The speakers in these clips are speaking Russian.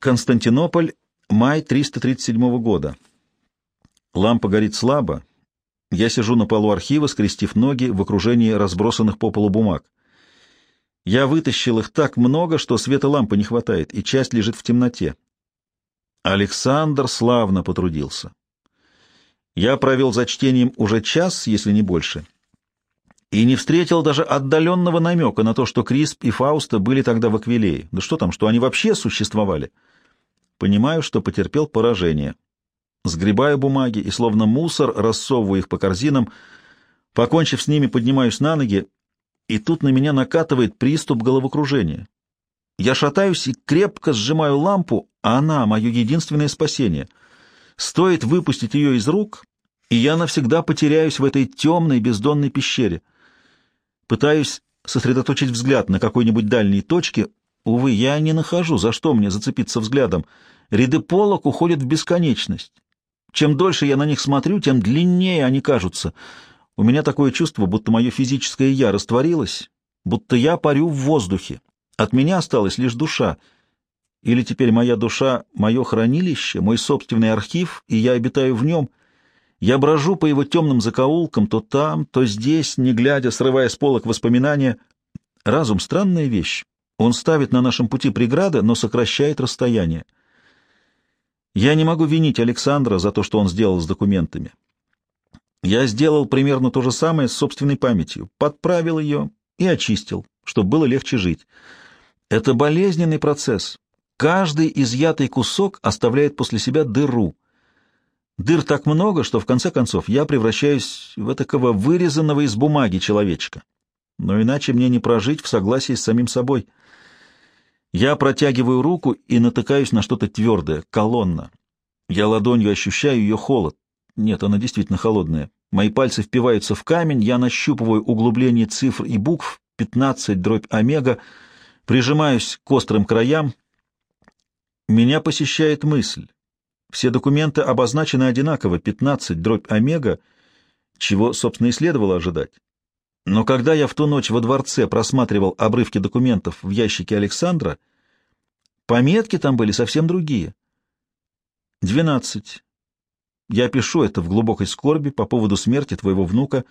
Константинополь, май 337 года. Лампа горит слабо. Я сижу на полу архива, скрестив ноги в окружении разбросанных по полу бумаг. Я вытащил их так много, что света лампы не хватает, и часть лежит в темноте. Александр славно потрудился. Я провел за чтением уже час, если не больше, и не встретил даже отдаленного намека на то, что Крисп и Фауста были тогда в Аквилее. Да что там, что они вообще существовали? Понимаю, что потерпел поражение. Сгребаю бумаги и, словно мусор, рассовываю их по корзинам. Покончив с ними, поднимаюсь на ноги, и тут на меня накатывает приступ головокружения. Я шатаюсь и крепко сжимаю лампу, а она — мое единственное спасение. Стоит выпустить ее из рук, и я навсегда потеряюсь в этой темной бездонной пещере. Пытаюсь сосредоточить взгляд на какой-нибудь дальней точке. Увы, я не нахожу, за что мне зацепиться взглядом. Ряды полок уходят в бесконечность. Чем дольше я на них смотрю, тем длиннее они кажутся. У меня такое чувство, будто мое физическое «я» растворилось, будто я парю в воздухе. От меня осталась лишь душа. Или теперь моя душа — мое хранилище, мой собственный архив, и я обитаю в нем — я брожу по его темным закоулкам, то там, то здесь, не глядя, срывая с полок воспоминания. Разум — странная вещь. Он ставит на нашем пути преграды, но сокращает расстояние. Я не могу винить Александра за то, что он сделал с документами. Я сделал примерно то же самое с собственной памятью, подправил ее и очистил, чтобы было легче жить. Это болезненный процесс. Каждый изъятый кусок оставляет после себя дыру — Дыр так много, что в конце концов я превращаюсь в этакого вырезанного из бумаги человечка. Но иначе мне не прожить в согласии с самим собой. Я протягиваю руку и натыкаюсь на что-то твердое, колонна. Я ладонью ощущаю ее холод. Нет, она действительно холодная. Мои пальцы впиваются в камень, я нащупываю углубление цифр и букв, 15 дробь омега, прижимаюсь к острым краям. Меня посещает мысль. Все документы обозначены одинаково, 15 дробь омега, чего, собственно, и следовало ожидать. Но когда я в ту ночь во дворце просматривал обрывки документов в ящике Александра, пометки там были совсем другие. 12. Я пишу это в глубокой скорби по поводу смерти твоего внука.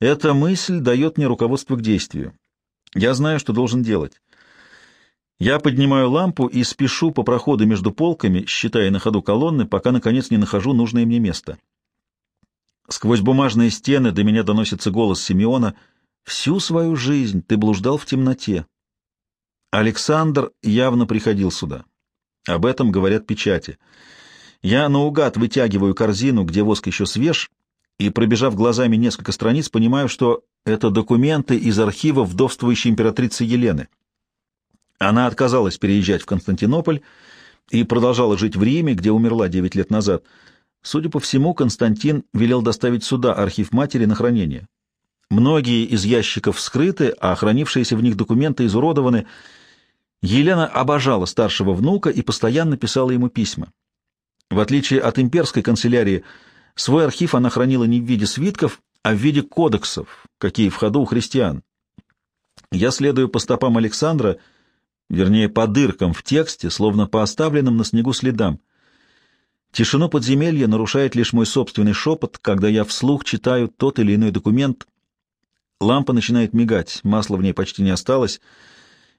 Эта мысль дает мне руководство к действию. Я знаю, что должен делать. Я поднимаю лампу и спешу по проходу между полками, считая на ходу колонны, пока, наконец, не нахожу нужное мне место. Сквозь бумажные стены до меня доносится голос Симеона. «Всю свою жизнь ты блуждал в темноте». Александр явно приходил сюда. Об этом говорят печати. Я наугад вытягиваю корзину, где воск еще свеж, и, пробежав глазами несколько страниц, понимаю, что это документы из архива вдовствующей императрицы Елены. Она отказалась переезжать в Константинополь и продолжала жить в Риме, где умерла 9 лет назад. Судя по всему, Константин велел доставить сюда архив матери на хранение. Многие из ящиков вскрыты, а хранившиеся в них документы изуродованы. Елена обожала старшего внука и постоянно писала ему письма. В отличие от имперской канцелярии, свой архив она хранила не в виде свитков, а в виде кодексов, какие в ходу у христиан. Я следую по стопам Александра — вернее, по дыркам в тексте, словно по оставленным на снегу следам. Тишину подземелья нарушает лишь мой собственный шепот, когда я вслух читаю тот или иной документ. Лампа начинает мигать, масла в ней почти не осталось.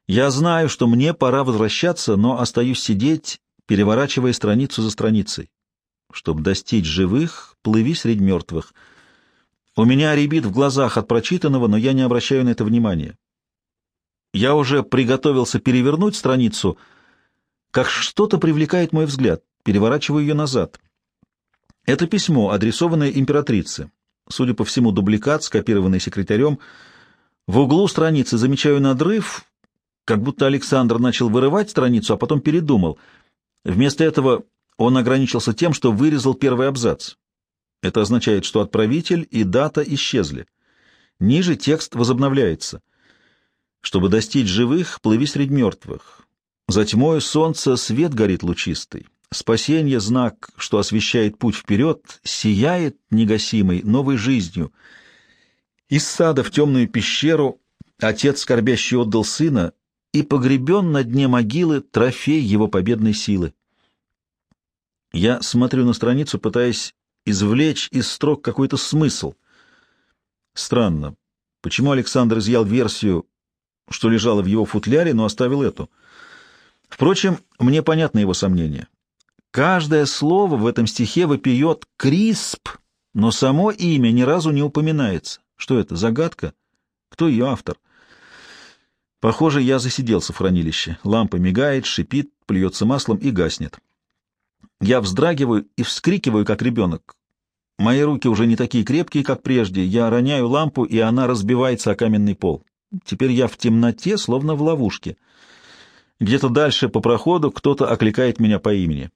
Я знаю, что мне пора возвращаться, но остаюсь сидеть, переворачивая страницу за страницей. Чтобы достичь живых, плыви среди мертвых. У меня рябит в глазах от прочитанного, но я не обращаю на это внимания. Я уже приготовился перевернуть страницу, как что-то привлекает мой взгляд. Переворачиваю ее назад. Это письмо, адресованное императрице. Судя по всему, дубликат, скопированный секретарем. В углу страницы замечаю надрыв, как будто Александр начал вырывать страницу, а потом передумал. Вместо этого он ограничился тем, что вырезал первый абзац. Это означает, что отправитель и дата исчезли. Ниже текст возобновляется. Чтобы достичь живых, плыви среди мертвых. За тьмою солнца свет горит лучистый. Спасение — знак, что освещает путь вперед, сияет негасимой новой жизнью. Из сада в темную пещеру отец скорбящий отдал сына, и погребен на дне могилы трофей его победной силы. Я смотрю на страницу, пытаясь извлечь из строк какой-то смысл. Странно, почему Александр изъял версию, что лежала в его футляре, но оставил эту? Впрочем, мне понятны его сомнения. Каждое слово в этом стихе вопиет «крисп», но само имя ни разу не упоминается. Что это, загадка? Кто ее автор? Похоже, я засиделся в хранилище. Лампа мигает, шипит, плюется маслом и гаснет. Я вздрагиваю и вскрикиваю, как ребенок. Мои руки уже не такие крепкие, как прежде. Я роняю лампу, и она разбивается о каменный пол. Теперь я в темноте, словно в ловушке. Где-то дальше по проходу кто-то окликает меня по имени.